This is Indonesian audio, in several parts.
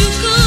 you go?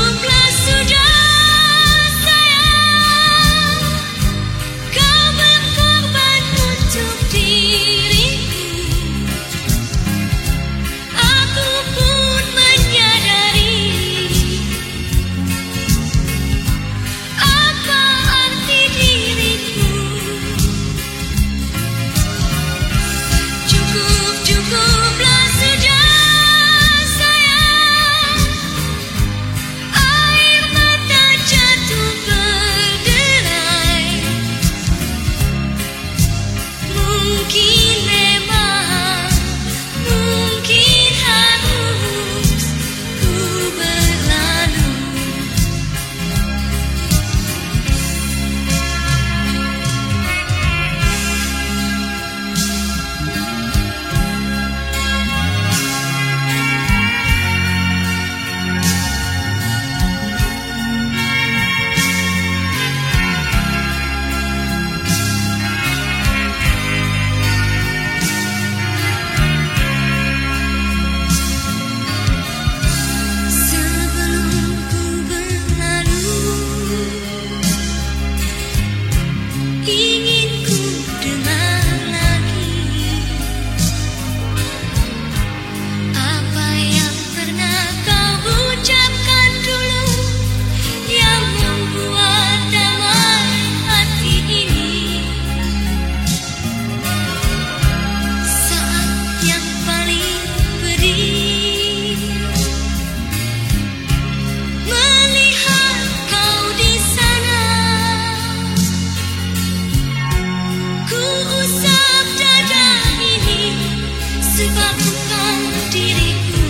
Diriku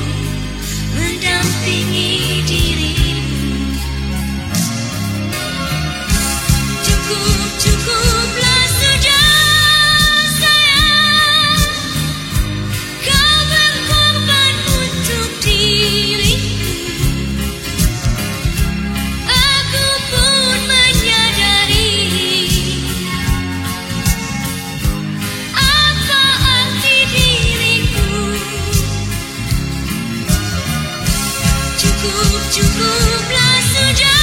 mendampingi cukuplah sudah